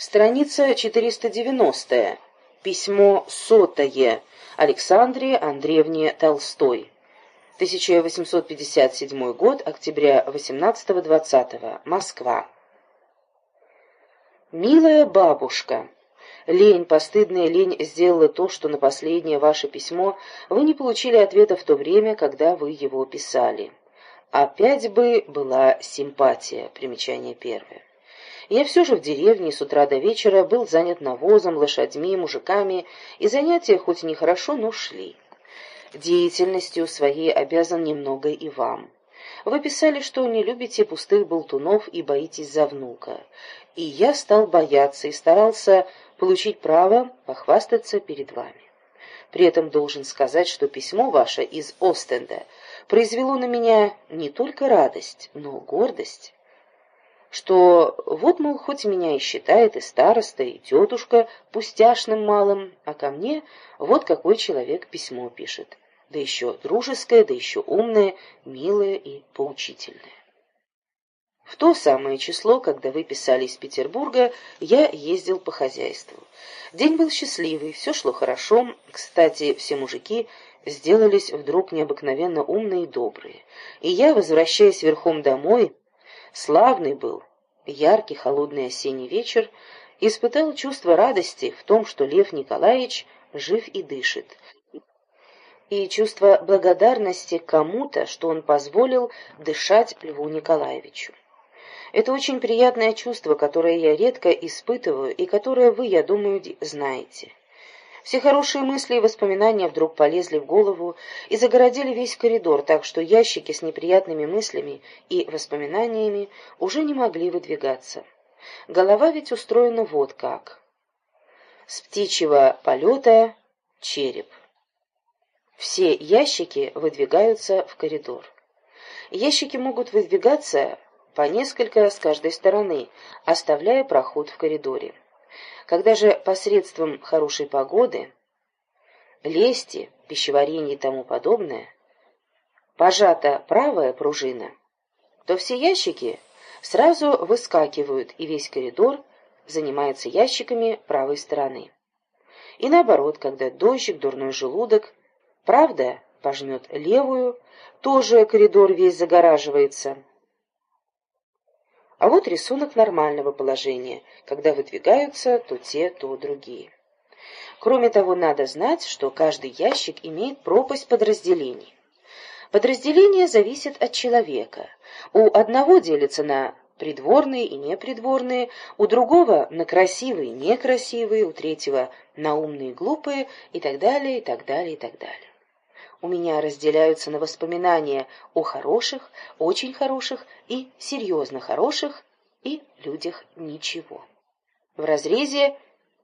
Страница 490. Письмо сотое. Александре Андреевне Толстой. 1857 год, октября 18-20. Москва. «Милая бабушка, лень, постыдная лень сделала то, что на последнее ваше письмо вы не получили ответа в то время, когда вы его писали. Опять бы была симпатия, примечание первое. Я все же в деревне с утра до вечера был занят навозом, лошадьми, мужиками, и занятия хоть и нехорошо, но шли. Деятельностью своей обязан немного и вам. Вы писали, что не любите пустых болтунов и боитесь за внука. И я стал бояться и старался получить право похвастаться перед вами. При этом должен сказать, что письмо ваше из Остенда произвело на меня не только радость, но гордость что вот, мол, хоть меня и считает и староста, и тетушка пустяшным малым, а ко мне вот какой человек письмо пишет, да еще дружеское, да еще умное, милое и поучительное. В то самое число, когда вы писали из Петербурга, я ездил по хозяйству. День был счастливый, все шло хорошо. Кстати, все мужики сделались вдруг необыкновенно умные и добрые. И я, возвращаясь верхом домой, Славный был, яркий холодный осенний вечер, испытал чувство радости в том, что Лев Николаевич жив и дышит, и чувство благодарности кому-то, что он позволил дышать Льву Николаевичу. Это очень приятное чувство, которое я редко испытываю и которое вы, я думаю, знаете. Все хорошие мысли и воспоминания вдруг полезли в голову и загородили весь коридор, так что ящики с неприятными мыслями и воспоминаниями уже не могли выдвигаться. Голова ведь устроена вот как. С птичьего полета череп. Все ящики выдвигаются в коридор. Ящики могут выдвигаться по несколько с каждой стороны, оставляя проход в коридоре. Когда же посредством хорошей погоды, лести, пищеварения и тому подобное, пожата правая пружина, то все ящики сразу выскакивают, и весь коридор занимается ящиками правой стороны. И наоборот, когда дождик, дурной желудок, правда пожмет левую, тоже коридор весь загораживается, а вот рисунок нормального положения, когда выдвигаются то те, то другие. Кроме того, надо знать, что каждый ящик имеет пропасть подразделений. Подразделение зависит от человека. У одного делится на придворные и непридворные, у другого на красивые и некрасивые, у третьего на умные и глупые и так далее, и так далее, и так далее у меня разделяются на воспоминания о хороших, очень хороших и серьезно хороших и людях ничего. В разрезе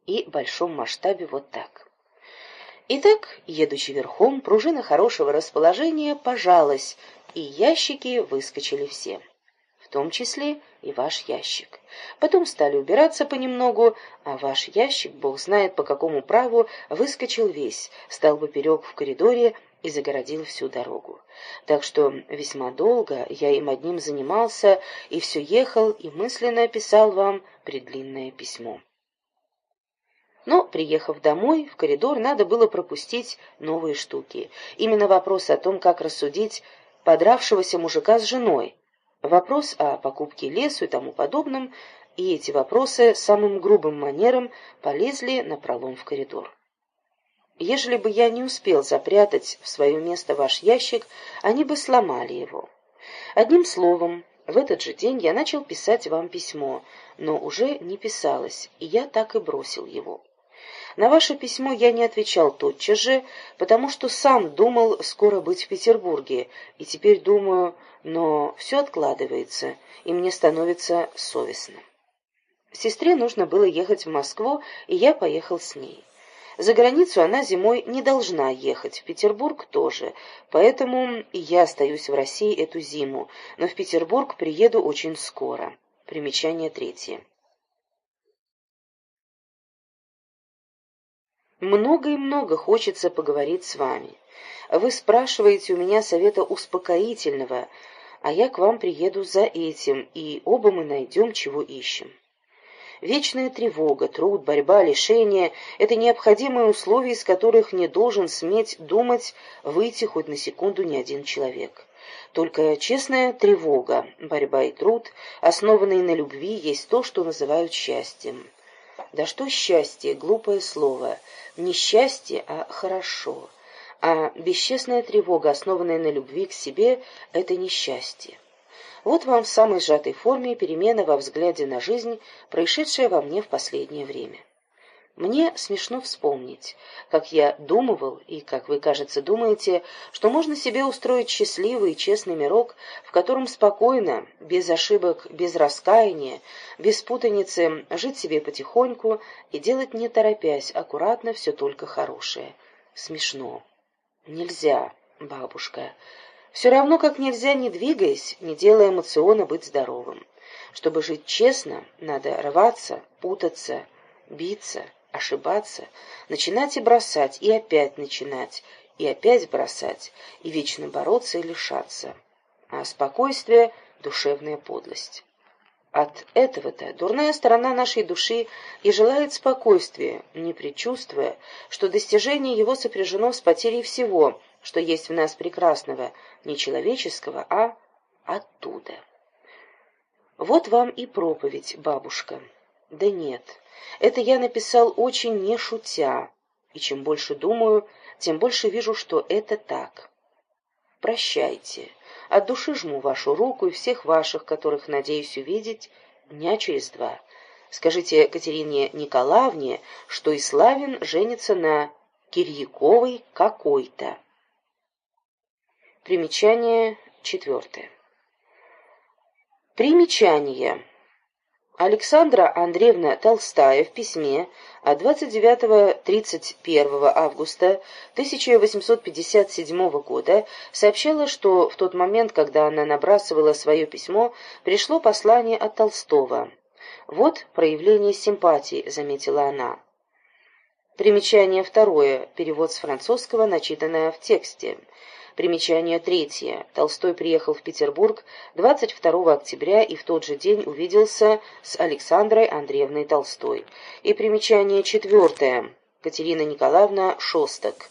и большом масштабе вот так. Итак, едучи верхом, пружина хорошего расположения пожалась, и ящики выскочили все, в том числе и ваш ящик. Потом стали убираться понемногу, а ваш ящик, бог знает по какому праву, выскочил весь, стал поперек в коридоре и загородил всю дорогу. Так что весьма долго я им одним занимался и все ехал и мысленно писал вам предлинное письмо. Но, приехав домой, в коридор надо было пропустить новые штуки. Именно вопрос о том, как рассудить подравшегося мужика с женой, вопрос о покупке лесу и тому подобном, и эти вопросы самым грубым манером полезли на пролом в коридор. Ежели бы я не успел запрятать в свое место ваш ящик, они бы сломали его. Одним словом, в этот же день я начал писать вам письмо, но уже не писалось, и я так и бросил его. На ваше письмо я не отвечал тотчас же, потому что сам думал скоро быть в Петербурге, и теперь думаю, но все откладывается, и мне становится совестно. Сестре нужно было ехать в Москву, и я поехал с ней. За границу она зимой не должна ехать, в Петербург тоже, поэтому я остаюсь в России эту зиму, но в Петербург приеду очень скоро. Примечание третье. Много и много хочется поговорить с вами. Вы спрашиваете у меня совета успокоительного, а я к вам приеду за этим, и оба мы найдем, чего ищем. Вечная тревога, труд, борьба, лишение — это необходимые условия, из которых не должен сметь думать выйти хоть на секунду ни один человек. Только честная тревога, борьба и труд, основанные на любви, есть то, что называют счастьем. Да что счастье, глупое слово, не счастье, а хорошо. А бесчестная тревога, основанная на любви к себе, это несчастье. Вот вам в самой сжатой форме перемена во взгляде на жизнь, происшедшая во мне в последнее время. Мне смешно вспомнить, как я думывал, и, как вы, кажется, думаете, что можно себе устроить счастливый и честный мирок, в котором спокойно, без ошибок, без раскаяния, без путаницы, жить себе потихоньку и делать не торопясь, аккуратно все только хорошее. Смешно. Нельзя, бабушка. Все равно, как нельзя, не двигаясь, не делая эмоциона, быть здоровым. Чтобы жить честно, надо рваться, путаться, биться, ошибаться, начинать и бросать, и опять начинать, и опять бросать, и вечно бороться и лишаться. А спокойствие — душевная подлость. От этого-то дурная сторона нашей души и желает спокойствия, не предчувствуя, что достижение его сопряжено с потерей всего, что есть в нас прекрасного, не человеческого, а оттуда. Вот вам и проповедь, бабушка. Да нет, это я написал очень не шутя, и чем больше думаю, тем больше вижу, что это так. Прощайте. От души жму вашу руку и всех ваших, которых надеюсь увидеть дня через два. Скажите Катерине Николаевне, что и Славин женится на Кирьяковой какой-то. Примечание четвертое. Примечание. Александра Андреевна Толстая в письме от 29-31 августа 1857 года сообщала, что в тот момент, когда она набрасывала свое письмо, пришло послание от Толстого. «Вот проявление симпатии», — заметила она. Примечание второе. Перевод с французского, начитанное в тексте. Примечание третье. Толстой приехал в Петербург 22 октября и в тот же день увиделся с Александрой Андреевной Толстой. И примечание четвертое. Катерина Николаевна Шостак.